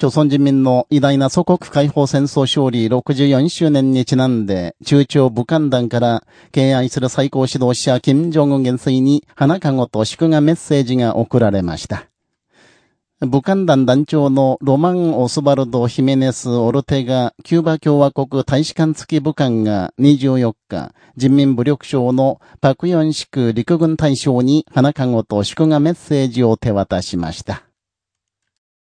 朝鮮人民の偉大な祖国解放戦争勝利64周年にちなんで、中朝武漢団から敬愛する最高指導者金正恩元帥に花籠と祝賀メッセージが送られました。武漢団団長のロマン・オスバルド・ヒメネス・オルテガ、キューバ共和国大使館付き武漢が24日、人民武力省のパクヨンシク陸軍大将に花籠と祝賀メッセージを手渡しました。